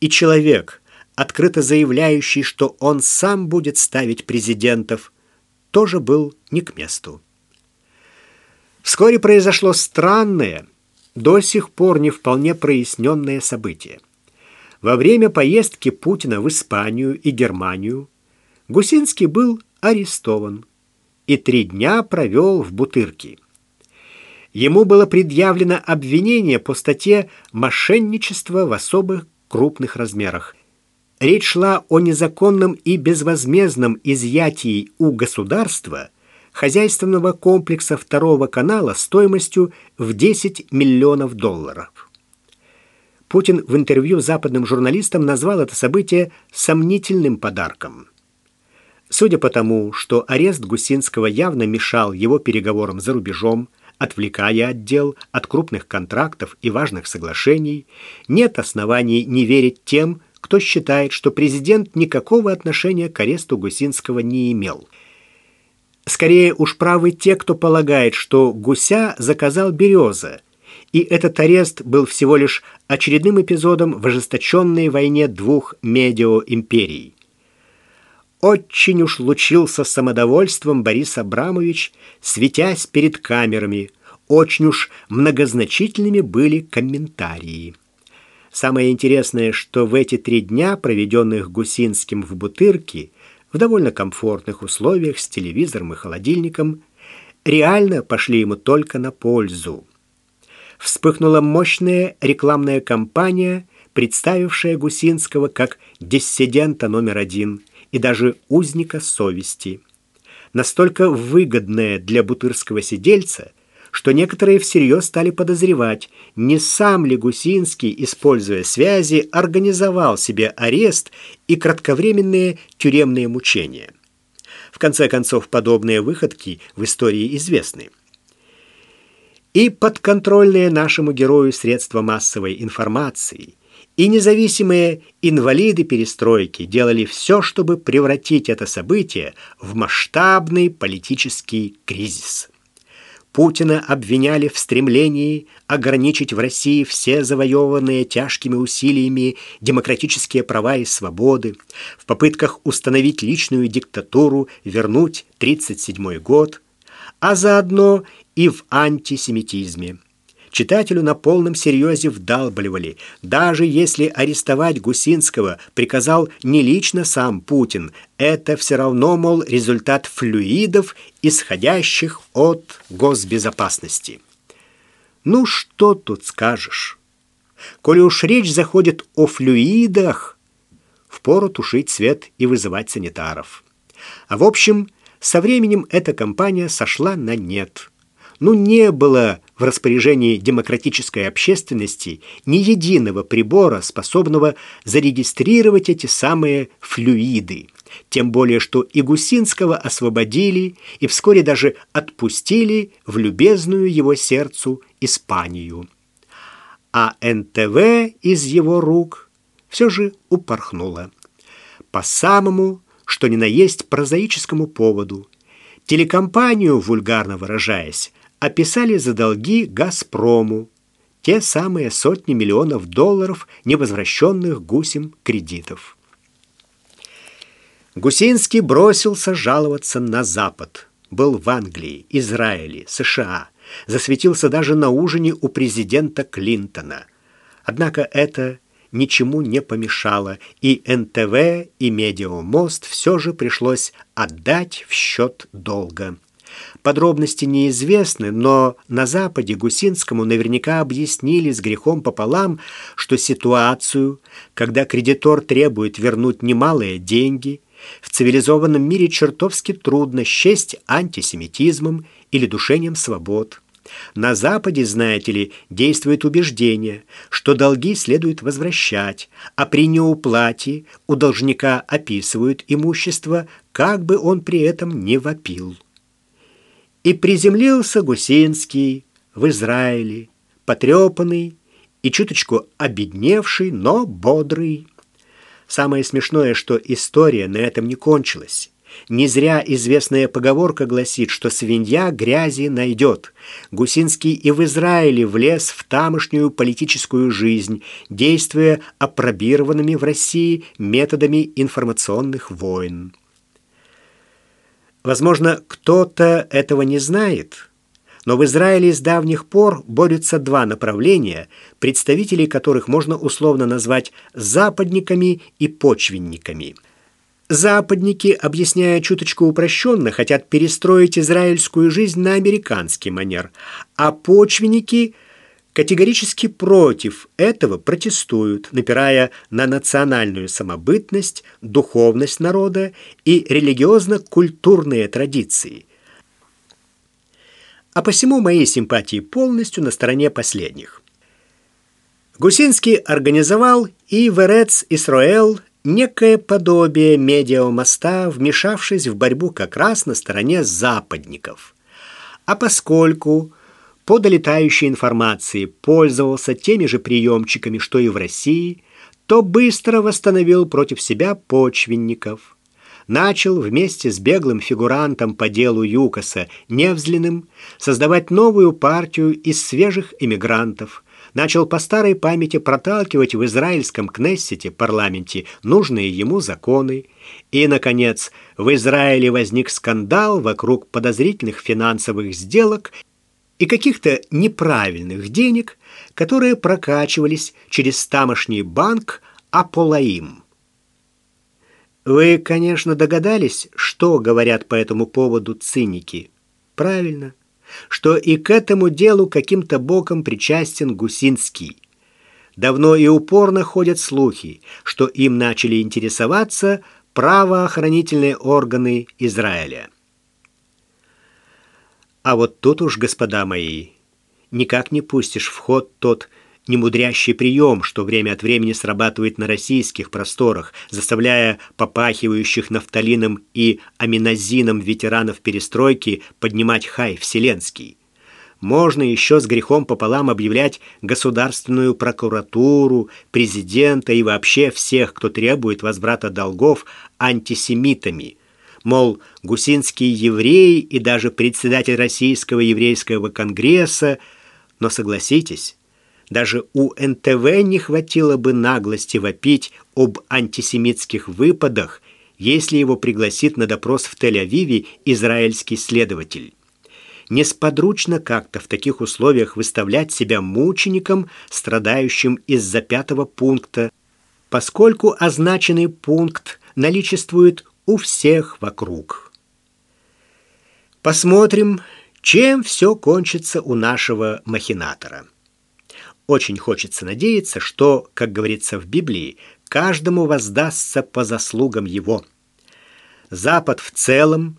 И человек, открыто заявляющий, что он сам будет ставить президентов, тоже был не к месту. Вскоре произошло странное – до сих пор не вполне проясненное событие. Во время поездки Путина в Испанию и Германию Гусинский был арестован и три дня провел в Бутырке. Ему было предъявлено обвинение по статье «Мошенничество в особых крупных размерах». Речь шла о незаконном и безвозмездном изъятии у государства – хозяйственного комплекса второго канала стоимостью в 10 миллионов долларов. Путин в интервью западным журналистам назвал это событие сомнительным подарком. Судя по тому, что арест Гусинского явно мешал его переговорам за рубежом, отвлекая отдел от крупных контрактов и важных соглашений, нет оснований не верить тем, кто считает, что президент никакого отношения к аресту Гусинского не имел – Скорее уж правы те, кто полагает, что гуся заказал Береза, и этот арест был всего лишь очередным эпизодом в ожесточенной войне двух медио-империй. Очень уж лучился самодовольством Борис Абрамович, светясь перед камерами. Очень уж многозначительными были комментарии. Самое интересное, что в эти три дня, проведенных Гусинским в Бутырке, в довольно комфортных условиях с телевизором и холодильником, реально пошли ему только на пользу. Вспыхнула мощная рекламная кампания, представившая Гусинского как диссидента номер один и даже узника совести. Настолько выгодная для бутырского сидельца, что некоторые всерьез стали подозревать, не сам ли Гусинский, используя связи, организовал себе арест и кратковременные тюремные мучения. В конце концов, подобные выходки в истории известны. И подконтрольные нашему герою средства массовой информации, и независимые инвалиды перестройки делали все, чтобы превратить это событие в масштабный политический кризис. Путина обвиняли в стремлении ограничить в России все завоеванные тяжкими усилиями демократические права и свободы, в попытках установить личную диктатуру, вернуть 1937 год, а заодно и в антисемитизме. Читателю на полном серьезе вдалбливали, даже если арестовать Гусинского приказал не лично сам Путин, это все равно, мол, результат флюидов, исходящих от госбезопасности. Ну что тут скажешь? Коли уж речь заходит о флюидах, впору тушить свет и вызывать санитаров. А в общем, со временем эта компания сошла на нет – ну не было в распоряжении демократической общественности ни единого прибора, способного зарегистрировать эти самые флюиды. Тем более, что и Гусинского освободили и вскоре даже отпустили в любезную его сердцу Испанию. А НТВ из его рук все же упорхнуло. По самому, что ни на есть прозаическому поводу. Телекомпанию, вульгарно выражаясь, описали за долги «Газпрому», те самые сотни миллионов долларов невозвращенных Гусем кредитов. Гусинский бросился жаловаться на Запад. Был в Англии, Израиле, США. Засветился даже на ужине у президента Клинтона. Однако это ничему не помешало, и НТВ, и Медиамост все же пришлось отдать в счет долга. Подробности неизвестны, но на Западе Гусинскому наверняка объяснили с грехом пополам, что ситуацию, когда кредитор требует вернуть немалые деньги, в цивилизованном мире чертовски трудно счесть антисемитизмом или душением свобод. На Западе, знаете ли, действует убеждение, что долги следует возвращать, а при неуплате у должника описывают имущество, как бы он при этом не вопил. И приземлился Гусинский в Израиле, потрепанный и чуточку обедневший, но бодрый. Самое смешное, что история на этом не кончилась. Не зря известная поговорка гласит, что свинья грязи найдет. Гусинский и в Израиле влез в тамошнюю политическую жизнь, действуя опробированными в России методами информационных войн. Возможно, кто-то этого не знает, но в Израиле с давних пор борются два направления, представителей которых можно условно назвать западниками и почвенниками. Западники, объясняя чуточку упрощенно, хотят перестроить израильскую жизнь на американский манер, а почвенники – категорически против этого протестуют, напирая на национальную самобытность, духовность народа и религиозно-культурные традиции. А посему мои симпатии полностью на стороне последних. Гусинский организовал и в Эрец Исраэл некое подобие медиамоста, вмешавшись в борьбу как раз на стороне западников. А поскольку по долетающей информации пользовался теми же приемчиками, что и в России, то быстро восстановил против себя почвенников. начал вместе с беглым фигурантом по делу Юкоса Невзлиным создавать новую партию из свежих эмигрантов, начал по старой памяти проталкивать в израильском Кнессете, парламенте, нужные ему законы, и, наконец, в Израиле возник скандал вокруг подозрительных финансовых сделок и каких-то неправильных денег, которые прокачивались через тамошний банк Аполаим. Вы, конечно, догадались, что говорят по этому поводу циники. Правильно, что и к этому делу каким-то боком причастен Гусинский. Давно и упорно ходят слухи, что им начали интересоваться правоохранительные органы Израиля. А вот тут уж, господа мои, никак не пустишь в ход тот немудрящий прием, что время от времени срабатывает на российских просторах, заставляя попахивающих нафталином и аминозином ветеранов перестройки поднимать хай вселенский. Можно еще с грехом пополам объявлять государственную прокуратуру, президента и вообще всех, кто требует возврата долгов, антисемитами. Мол, гусинский еврей и даже председатель Российского еврейского конгресса, но согласитесь, даже у НТВ не хватило бы наглости вопить об антисемитских выпадах, если его пригласит на допрос в Тель-Авиве израильский следователь. Несподручно как-то в таких условиях выставлять себя мучеником, страдающим из-за пятого пункта, поскольку означенный пункт наличествует у всех вокруг. Посмотрим, чем все кончится у нашего махинатора. Очень хочется надеяться, что, как говорится в Библии, каждому воздастся по заслугам его. Запад в целом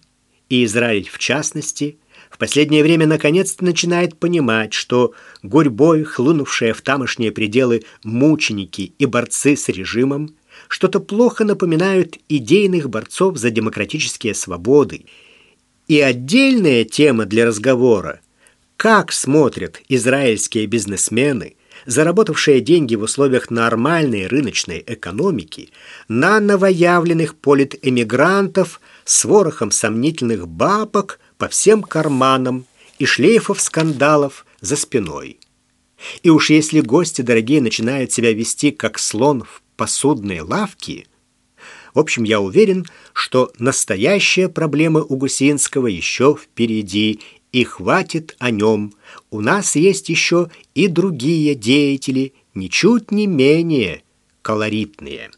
и Израиль в частности в последнее время наконец-то начинает понимать, что гурьбой, хлынувшие в тамошние пределы мученики и борцы с режимом, что-то плохо напоминают идейных борцов за демократические свободы. И отдельная тема для разговора – как смотрят израильские бизнесмены заработавшие деньги в условиях нормальной рыночной экономики, на новоявленных политэмигрантов с ворохом сомнительных бабок по всем карманам и шлейфов скандалов за спиной. И уж если гости дорогие начинают себя вести как слон в посудной лавке, в общем, я уверен, что настоящая проблема у Гусинского еще впереди, и хватит о нем. У нас есть еще и другие деятели, ничуть не менее колоритные.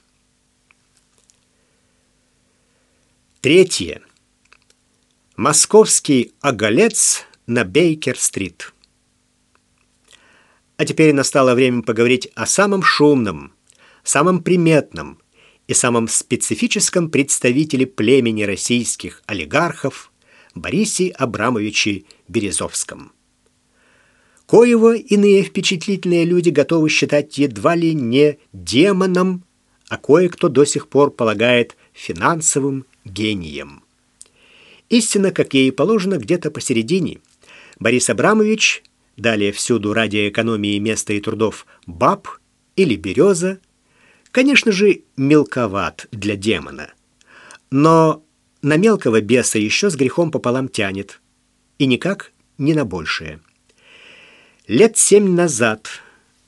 Третье. Московский оголец на Бейкер-стрит. А теперь настало время поговорить о самом шумном, самом приметном и самом специфическом представителе племени российских олигархов Борисе Абрамовиче Березовском. Коего иные впечатлительные люди готовы считать едва ли не демоном, а кое-кто до сих пор полагает финансовым гением. Истина, как ей положено, где-то посередине. Борис Абрамович, далее всюду ради экономии места и трудов, баб или береза, конечно же, мелковат для демона. Но на мелкого беса еще с грехом пополам тянет. И никак не на большее. Лет семь назад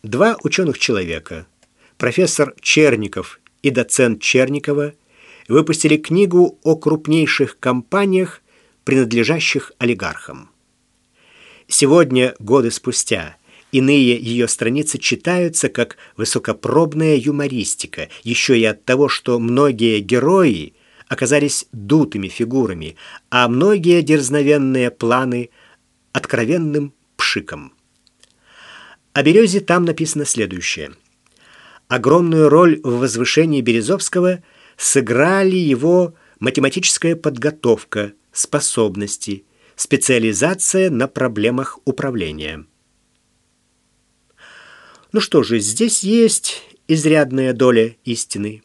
два ученых человека, профессор Черников и доцент Черникова, выпустили книгу о крупнейших компаниях, принадлежащих олигархам. Сегодня, годы спустя, иные ее страницы читаются как высокопробная юмористика, еще и от того, что многие герои – оказались дутыми фигурами, а многие дерзновенные планы – откровенным пшиком. О Березе там написано следующее. Огромную роль в возвышении Березовского сыграли его математическая подготовка, способности, специализация на проблемах управления. Ну что же, здесь есть изрядная доля истины.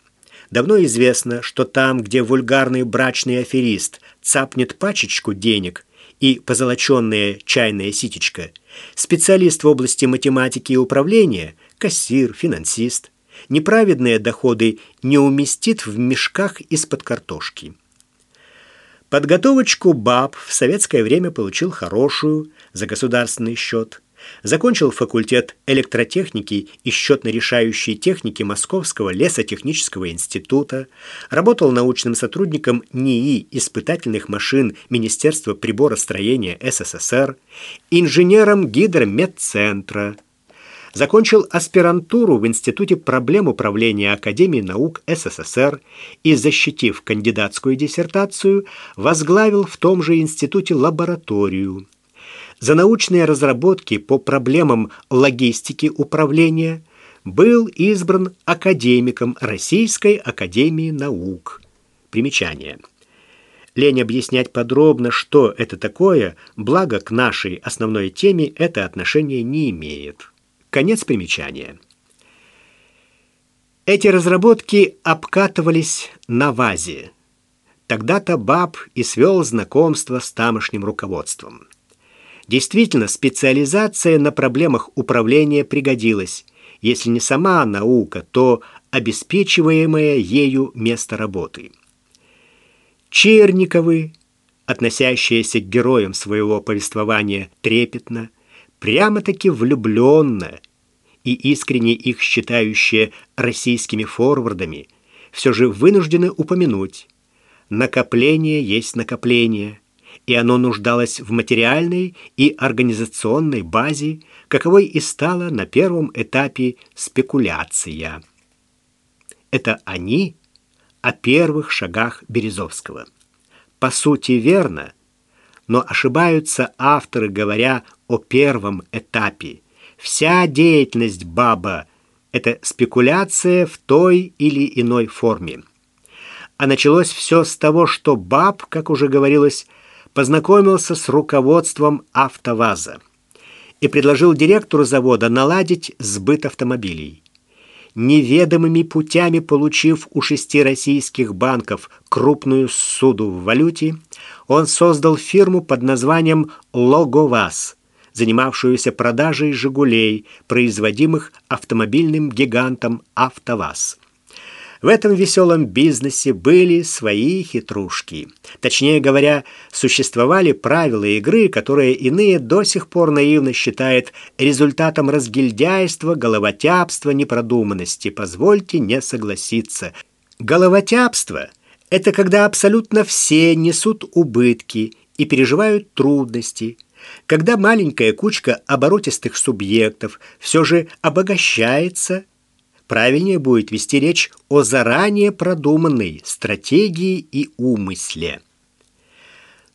Давно известно, что там, где вульгарный брачный аферист цапнет пачечку денег и позолоченная чайная ситечка, специалист в области математики и управления, кассир, финансист, неправедные доходы не уместит в мешках из-под картошки. Подготовочку БАБ в советское время получил хорошую за государственный счет. Закончил факультет электротехники и счетно-решающей техники Московского лесотехнического института, работал научным сотрудником НИИ испытательных машин Министерства приборостроения СССР, инженером гидромедцентра – закончил аспирантуру в Институте проблем управления Академии наук СССР и, защитив кандидатскую диссертацию, возглавил в том же институте лабораторию. За научные разработки по проблемам логистики управления был избран академиком Российской Академии Наук. Примечание. Лень объяснять подробно, что это такое, благо к нашей основной теме это отношение не имеет. Конец примечания. Эти разработки обкатывались на ВАЗе. Тогда-то Баб и свел знакомство с тамошним руководством. Действительно, специализация на проблемах управления пригодилась. Если не сама наука, то обеспечиваемое ею место работы. Черниковы, относящиеся к героям своего повествования трепетно, прямо-таки влюбленно и искренне их считающие российскими форвардами, все же вынуждены упомянуть, накопление есть накопление, и оно нуждалось в материальной и организационной базе, каковой и стала на первом этапе спекуляция. Это они о первых шагах Березовского. По сути, верно, но ошибаются авторы, говоря о первом этапе. Вся деятельность Баба – это спекуляция в той или иной форме. А началось все с того, что Баб, как уже говорилось, познакомился с руководством «АвтоВАЗа» и предложил директору завода наладить сбыт автомобилей. Неведомыми путями получив у шести российских банков крупную суду в валюте, он создал фирму под названием «Логоваз», занимавшуюся продажей «Жигулей», производимых автомобильным гигантом «АвтоВАЗ». В этом веселом бизнесе были свои хитрушки. Точнее говоря, существовали правила игры, которые иные до сих пор наивно считают результатом разгильдяйства, головотяпства, непродуманности. Позвольте не согласиться. Головотяпство – это когда абсолютно все несут убытки и переживают трудности – когда маленькая кучка оборотистых субъектов все же обогащается, правильнее будет вести речь о заранее продуманной стратегии и умысле.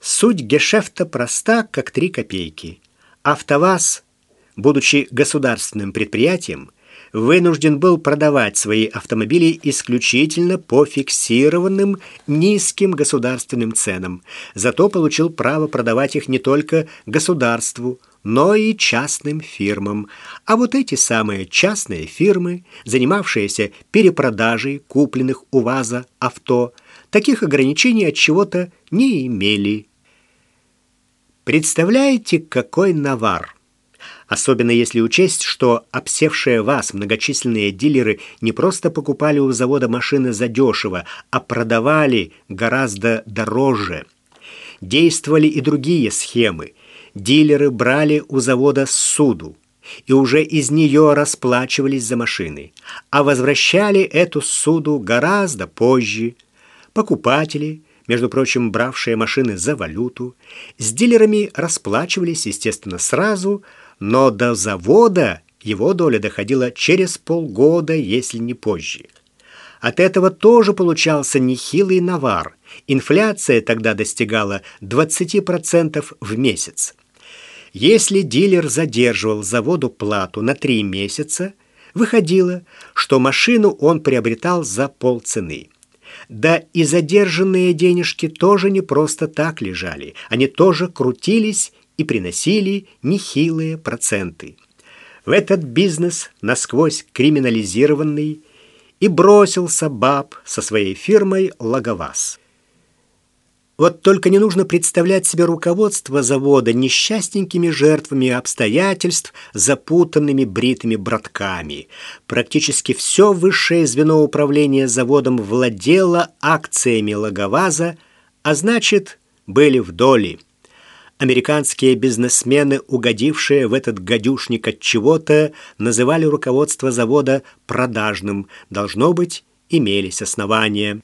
Суть гешефта проста, как три копейки. АвтоВАЗ, будучи государственным предприятием, вынужден был продавать свои автомобили исключительно по фиксированным низким государственным ценам. Зато получил право продавать их не только государству, но и частным фирмам. А вот эти самые частные фирмы, занимавшиеся перепродажей купленных у ВАЗа авто, таких ограничений от чего-то не имели. Представляете, какой навар? Особенно если учесть, что обсевшие вас многочисленные дилеры не просто покупали у завода машины задешево, а продавали гораздо дороже. Действовали и другие схемы. Дилеры брали у завода суду и уже из нее расплачивались за машины, а возвращали эту суду гораздо позже. Покупатели – между прочим, бравшие машины за валюту, с дилерами расплачивались, естественно, сразу, но до завода его доля доходила через полгода, если не позже. От этого тоже получался нехилый навар. Инфляция тогда достигала 20% в месяц. Если дилер задерживал заводу плату на 3 месяца, выходило, что машину он приобретал за полцены. Да и задержанные денежки тоже не просто так лежали. Они тоже крутились и приносили нехилые проценты. В этот бизнес, насквозь криминализированный, и бросился баб со своей фирмой «Логоваз». Вот только не нужно представлять себе руководство завода несчастненькими жертвами обстоятельств, запутанными бритыми братками. Практически все высшее звено управления заводом владело акциями Логоваза, а значит, были в доле. Американские бизнесмены, угодившие в этот гадюшник от чего-то, называли руководство завода продажным. Должно быть, имелись основания.